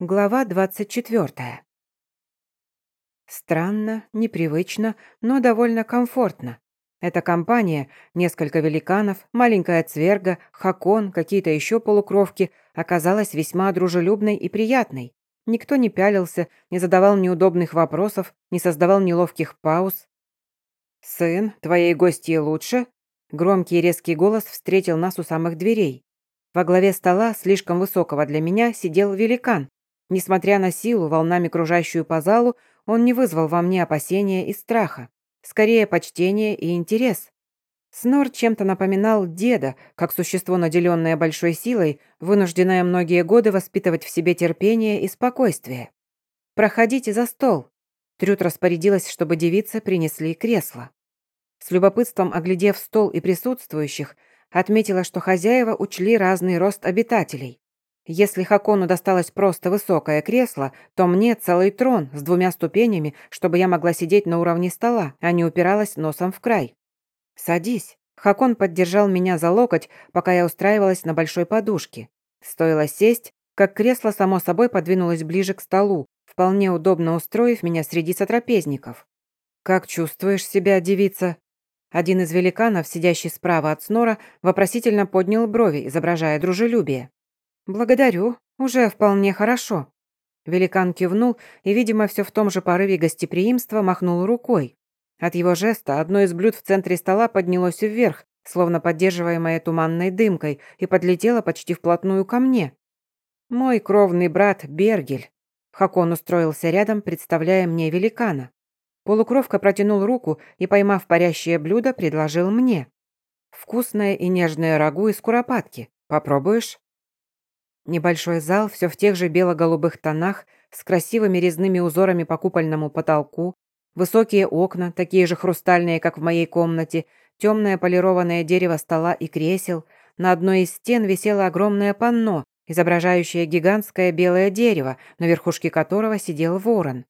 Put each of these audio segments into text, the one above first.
Глава 24. Странно, непривычно, но довольно комфортно. Эта компания, несколько великанов, маленькая цверга, хакон, какие-то еще полукровки, оказалась весьма дружелюбной и приятной. Никто не пялился, не задавал неудобных вопросов, не создавал неловких пауз. «Сын, твоей гостьи лучше?» Громкий и резкий голос встретил нас у самых дверей. Во главе стола, слишком высокого для меня, сидел великан, Несмотря на силу, волнами кружащую по залу, он не вызвал во мне опасения и страха. Скорее, почтение и интерес. Снор чем-то напоминал деда, как существо, наделенное большой силой, вынужденное многие годы воспитывать в себе терпение и спокойствие. «Проходите за стол». Трюд распорядилась, чтобы девицы принесли кресло. С любопытством оглядев стол и присутствующих, отметила, что хозяева учли разный рост обитателей. Если Хакону досталось просто высокое кресло, то мне целый трон с двумя ступенями, чтобы я могла сидеть на уровне стола, а не упиралась носом в край. «Садись». Хакон поддержал меня за локоть, пока я устраивалась на большой подушке. Стоило сесть, как кресло само собой подвинулось ближе к столу, вполне удобно устроив меня среди сотрапезников. «Как чувствуешь себя, девица?» Один из великанов, сидящий справа от Снора, вопросительно поднял брови, изображая дружелюбие. «Благодарю, уже вполне хорошо». Великан кивнул и, видимо, все в том же порыве гостеприимства махнул рукой. От его жеста одно из блюд в центре стола поднялось вверх, словно поддерживаемое туманной дымкой, и подлетело почти вплотную ко мне. «Мой кровный брат Бергель». Хакон устроился рядом, представляя мне великана. Полукровка протянул руку и, поймав парящее блюдо, предложил мне. «Вкусное и нежное рагу из куропатки. Попробуешь?» Небольшой зал, все в тех же бело-голубых тонах, с красивыми резными узорами по купольному потолку, высокие окна, такие же хрустальные, как в моей комнате, темное полированное дерево стола и кресел. На одной из стен висело огромное панно, изображающее гигантское белое дерево, на верхушке которого сидел ворон.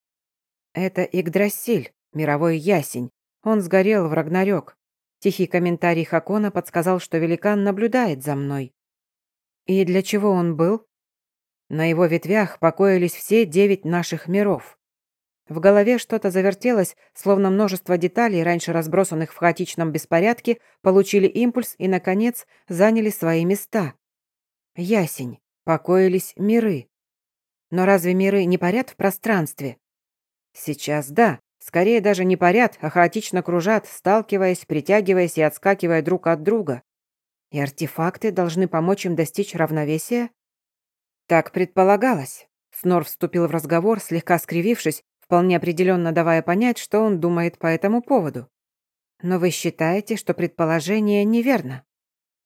Это Игдрасиль, мировой ясень. Он сгорел в Рагнарёк. Тихий комментарий Хакона подсказал, что великан наблюдает за мной. И для чего он был? На его ветвях покоились все девять наших миров. В голове что-то завертелось, словно множество деталей, раньше разбросанных в хаотичном беспорядке, получили импульс и, наконец, заняли свои места. Ясень. Покоились миры. Но разве миры не парят в пространстве? Сейчас да. Скорее даже не парят, а хаотично кружат, сталкиваясь, притягиваясь и отскакивая друг от друга. И артефакты должны помочь им достичь равновесия? Так предполагалось. Снор вступил в разговор, слегка скривившись, вполне определенно давая понять, что он думает по этому поводу. Но вы считаете, что предположение неверно?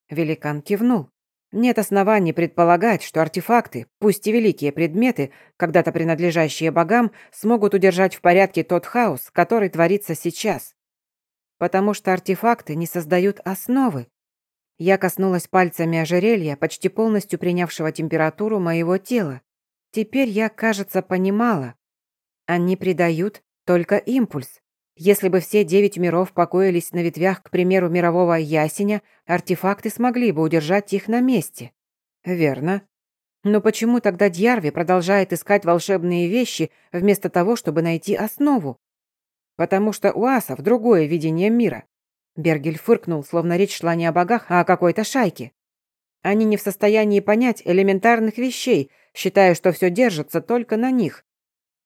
Великан кивнул. Нет оснований предполагать, что артефакты, пусть и великие предметы, когда-то принадлежащие богам, смогут удержать в порядке тот хаос, который творится сейчас. Потому что артефакты не создают основы, я коснулась пальцами ожерелья, почти полностью принявшего температуру моего тела. Теперь я, кажется, понимала. Они придают только импульс. Если бы все девять миров покоились на ветвях, к примеру, мирового ясеня, артефакты смогли бы удержать их на месте. Верно. Но почему тогда Дьярви продолжает искать волшебные вещи, вместо того, чтобы найти основу? Потому что у асов другое видение мира. Бергель фыркнул, словно речь шла не о богах, а о какой-то шайке. Они не в состоянии понять элементарных вещей, считая, что все держится только на них.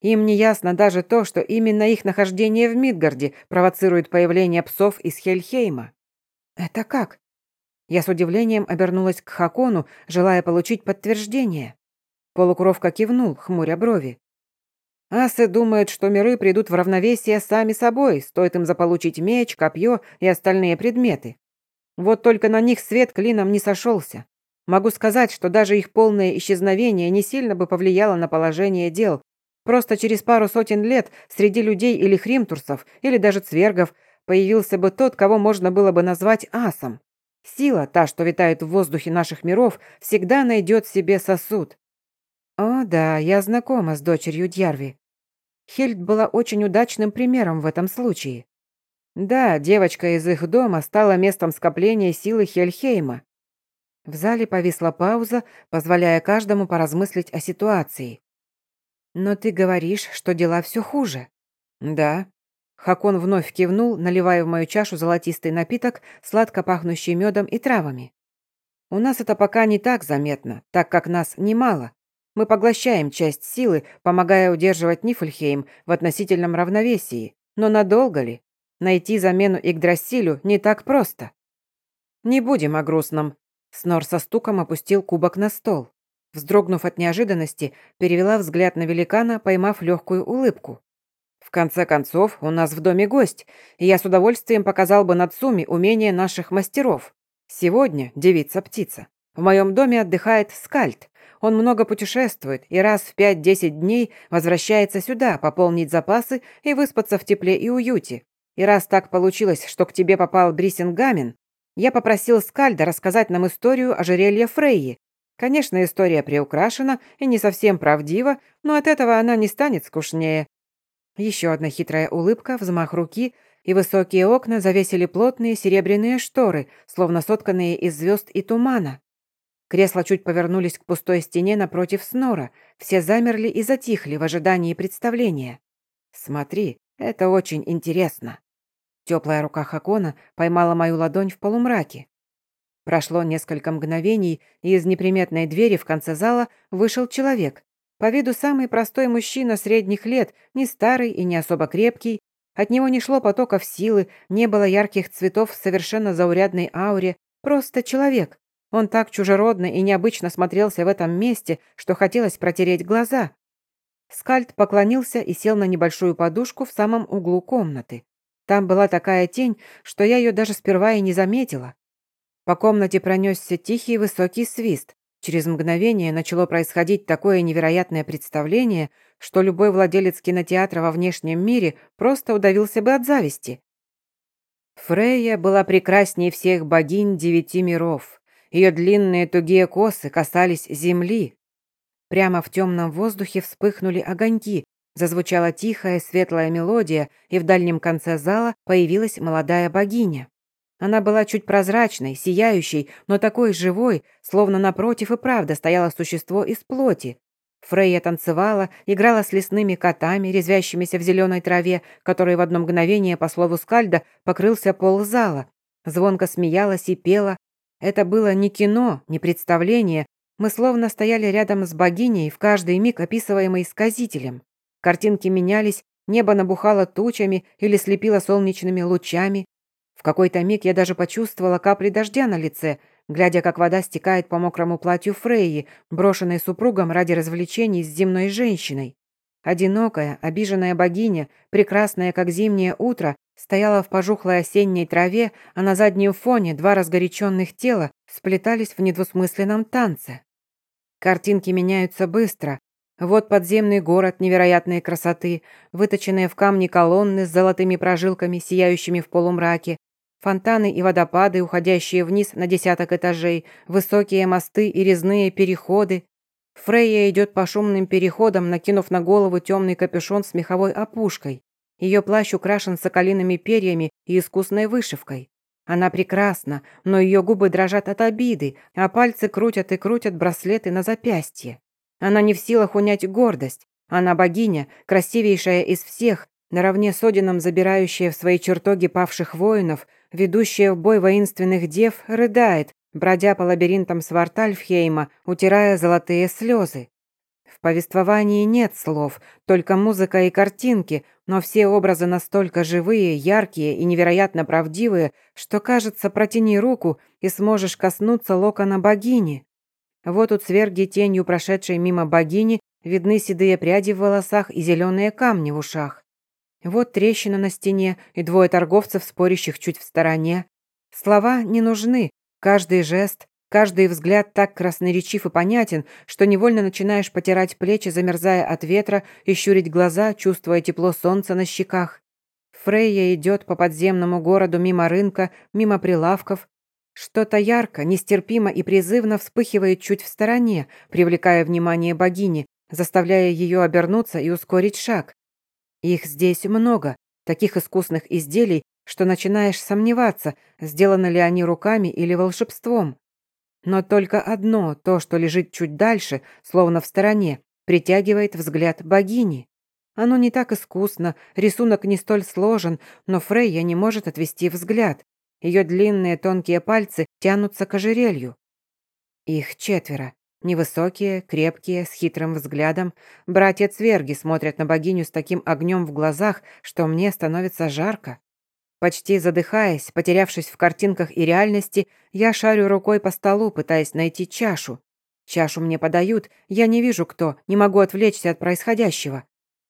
Им не ясно даже то, что именно их нахождение в Мидгарде провоцирует появление псов из Хельхейма. Это как? Я с удивлением обернулась к Хакону, желая получить подтверждение. Полукровка кивнул, хмуря брови. Асы думают, что миры придут в равновесие сами собой, стоит им заполучить меч, копье и остальные предметы. Вот только на них свет клином не сошелся. Могу сказать, что даже их полное исчезновение не сильно бы повлияло на положение дел. Просто через пару сотен лет среди людей или хримтурсов, или даже цвергов, появился бы тот, кого можно было бы назвать асом. Сила, та, что витает в воздухе наших миров, всегда найдет себе сосуд. О, да, я знакома с дочерью Дьярви. Хельд была очень удачным примером в этом случае. Да, девочка из их дома стала местом скопления силы Хельхейма. В зале повисла пауза, позволяя каждому поразмыслить о ситуации. «Но ты говоришь, что дела все хуже». «Да». Хакон вновь кивнул, наливая в мою чашу золотистый напиток, сладко пахнущий медом и травами. «У нас это пока не так заметно, так как нас немало. Мы поглощаем часть силы, помогая удерживать Нифльхейм в относительном равновесии. Но надолго ли? Найти замену Игдрасилю не так просто. Не будем о грустном. Снор со стуком опустил кубок на стол. Вздрогнув от неожиданности, перевела взгляд на великана, поймав легкую улыбку. «В конце концов, у нас в доме гость, и я с удовольствием показал бы Нацуми умение наших мастеров. Сегодня, девица-птица, в моем доме отдыхает Скальд. Он много путешествует и раз в 5-10 дней возвращается сюда пополнить запасы и выспаться в тепле и уюте. И раз так получилось, что к тебе попал Брисингамен, я попросил Скальда рассказать нам историю ожерелья Фрейи, Конечно, история приукрашена и не совсем правдива, но от этого она не станет скучнее. Еще одна хитрая улыбка, взмах руки, и высокие окна завесили плотные серебряные шторы, словно сотканные из звезд и тумана. Кресла чуть повернулись к пустой стене напротив снора. Все замерли и затихли в ожидании представления. «Смотри, это очень интересно». Теплая рука Хакона поймала мою ладонь в полумраке. Прошло несколько мгновений, и из неприметной двери в конце зала вышел человек. По виду самый простой мужчина средних лет, не старый и не особо крепкий. От него не шло потоков силы, не было ярких цветов в совершенно заурядной ауре. Просто человек. Он так чужеродно и необычно смотрелся в этом месте, что хотелось протереть глаза. Скальд поклонился и сел на небольшую подушку в самом углу комнаты. Там была такая тень, что я ее даже сперва и не заметила. По комнате пронесся тихий высокий свист. Через мгновение начало происходить такое невероятное представление, что любой владелец кинотеатра во внешнем мире просто удавился бы от зависти. Фрейя была прекрасней всех богинь девяти миров. Ее длинные тугие косы касались земли. Прямо в темном воздухе вспыхнули огоньки, зазвучала тихая светлая мелодия, и в дальнем конце зала появилась молодая богиня. Она была чуть прозрачной, сияющей, но такой живой, словно напротив и правда стояло существо из плоти. Фрейя танцевала, играла с лесными котами, резвящимися в зеленой траве, которой в одно мгновение, по слову Скальда, покрылся пол зала. Звонко смеялась и пела. Это было не кино, не представление. Мы словно стояли рядом с богиней, в каждый миг описываемой сказителем. Картинки менялись, небо набухало тучами или слепило солнечными лучами, в какой-то миг я даже почувствовала капли дождя на лице, глядя, как вода стекает по мокрому платью Фрейи, брошенной супругом ради развлечений с земной женщиной. Одинокая, обиженная богиня, прекрасная, как зимнее утро, стояла в пожухлой осенней траве, а на заднем фоне два разгоряченных тела сплетались в недвусмысленном танце. Картинки меняются быстро. Вот подземный город невероятной красоты, выточенные в камне колонны с золотыми прожилками, сияющими в полумраке, Фонтаны и водопады, уходящие вниз на десяток этажей, высокие мосты и резные переходы. Фрейя идет по шумным переходам, накинув на голову темный капюшон с меховой опушкой. Ее плащ украшен соколиными перьями и искусной вышивкой. Она прекрасна, но ее губы дрожат от обиды, а пальцы крутят и крутят браслеты на запястье. Она не в силах унять гордость. Она богиня, красивейшая из всех, наравне с Одином забирающая в свои чертоги павших воинов, ведущая в бой воинственных дев, рыдает, бродя по лабиринтам Свартальфхейма, утирая золотые слезы. В повествовании нет слов, только музыка и картинки, но все образы настолько живые, яркие и невероятно правдивые, что, кажется, протяни руку и сможешь коснуться локона богини. Вот у цверги тенью прошедшей мимо богини видны седые пряди в волосах и зеленые камни в ушах. Вот трещина на стене и двое торговцев, спорящих чуть в стороне. Слова не нужны. Каждый жест, каждый взгляд так красноречив и понятен, что невольно начинаешь потирать плечи, замерзая от ветра, и щурить глаза, чувствуя тепло солнца на щеках. Фрейя идет по подземному городу мимо рынка, мимо прилавков. Что-то ярко, нестерпимо и призывно вспыхивает чуть в стороне, привлекая внимание богини, заставляя ее обернуться и ускорить шаг. Их здесь много, таких искусных изделий, что начинаешь сомневаться, сделаны ли они руками или волшебством. Но только одно, то, что лежит чуть дальше, словно в стороне, притягивает взгляд богини. Оно не так искусно, рисунок не столь сложен, но Фрейя не может отвести взгляд. Ее длинные тонкие пальцы тянутся к ожерелью. Их четверо. Невысокие, крепкие, с хитрым взглядом. Братья-цверги смотрят на богиню с таким огнем в глазах, что мне становится жарко. Почти задыхаясь, потерявшись в картинках и реальности, я шарю рукой по столу, пытаясь найти чашу. Чашу мне подают, я не вижу кто, не могу отвлечься от происходящего.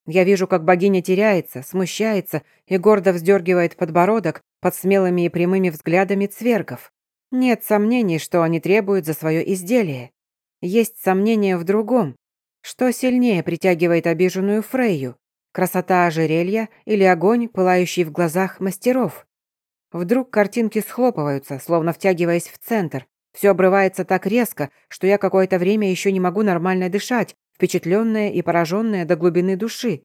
Я вижу, как богиня теряется, смущается и гордо вздергивает подбородок под смелыми и прямыми взглядами цвергов. Нет сомнений, что они требуют за свое изделие. Есть сомнение в другом. Что сильнее притягивает обиженную Фрейю? Красота ожерелья или огонь, пылающий в глазах мастеров? Вдруг картинки схлопываются, словно втягиваясь в центр. Все обрывается так резко, что я какое-то время еще не могу нормально дышать, впечатленная и пораженная до глубины души.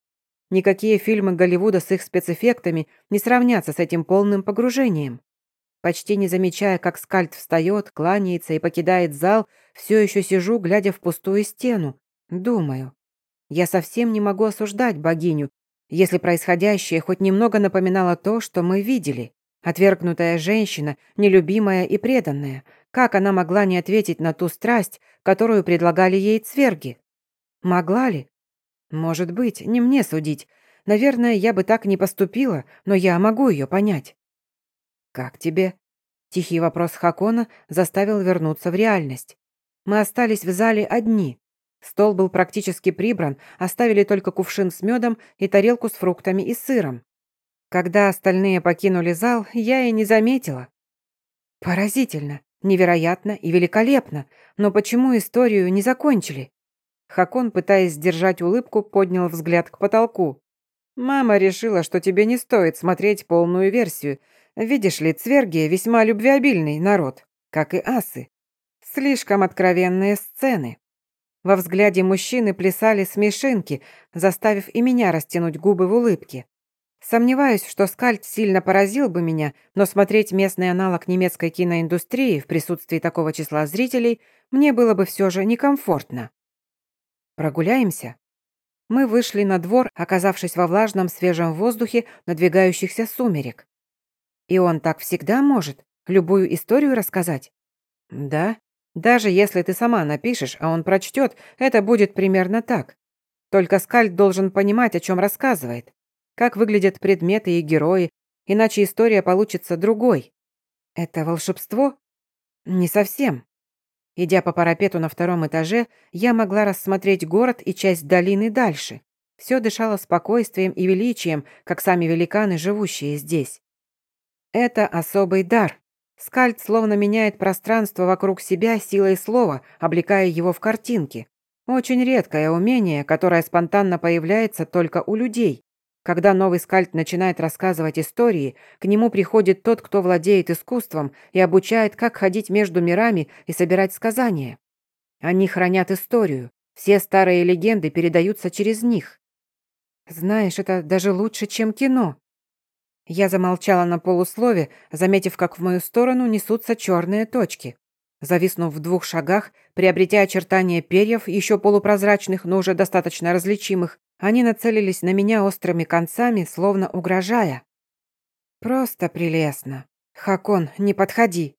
Никакие фильмы Голливуда с их спецэффектами не сравнятся с этим полным погружением. Почти не замечая, как скальд встает, кланяется и покидает зал, все еще сижу, глядя в пустую стену. Думаю. Я совсем не могу осуждать богиню, если происходящее хоть немного напоминало то, что мы видели. Отвергнутая женщина, нелюбимая и преданная. Как она могла не ответить на ту страсть, которую предлагали ей цверги? Могла ли? Может быть, не мне судить. Наверное, я бы так не поступила, но я могу ее понять. «Как тебе?» Тихий вопрос Хакона заставил вернуться в реальность. Мы остались в зале одни. Стол был практически прибран, оставили только кувшин с медом и тарелку с фруктами и сыром. Когда остальные покинули зал, я и не заметила. Поразительно, невероятно и великолепно, но почему историю не закончили? Хакон, пытаясь сдержать улыбку, поднял взгляд к потолку. «Мама решила, что тебе не стоит смотреть полную версию. Видишь ли, цверги весьма любвеобильный народ, как и асы. Слишком откровенные сцены». Во взгляде мужчины плясали смешинки, заставив и меня растянуть губы в улыбке. Сомневаюсь, что скальд сильно поразил бы меня, но смотреть местный аналог немецкой киноиндустрии в присутствии такого числа зрителей мне было бы все же некомфортно. Прогуляемся?» Мы вышли на двор, оказавшись во влажном свежем воздухе надвигающихся сумерек. И он так всегда может любую историю рассказать? Да, даже если ты сама напишешь, а он прочтет, это будет примерно так. Только Скальд должен понимать, о чем рассказывает. Как выглядят предметы и герои, иначе история получится другой. Это волшебство? Не совсем. Идя по парапету на втором этаже, я могла рассмотреть город и часть долины дальше. Все дышало спокойствием и величием, как сами великаны, живущие здесь. Это особый дар. Скальд словно меняет пространство вокруг себя силой слова, облекая его в картинки. Очень редкое умение, которое спонтанно появляется только у людей. Когда новый скальд начинает рассказывать истории, к нему приходит тот, кто владеет искусством и обучает, как ходить между мирами и собирать сказания. Они хранят историю. Все старые легенды передаются через них. Знаешь, это даже лучше, чем кино. Я замолчала на полуслове, заметив, как в мою сторону несутся черные точки. Зависнув в двух шагах, приобретя очертания перьев, еще полупрозрачных, но уже достаточно различимых, они нацелились на меня острыми концами, словно угрожая. Просто прелестно. Хакон, не подходи.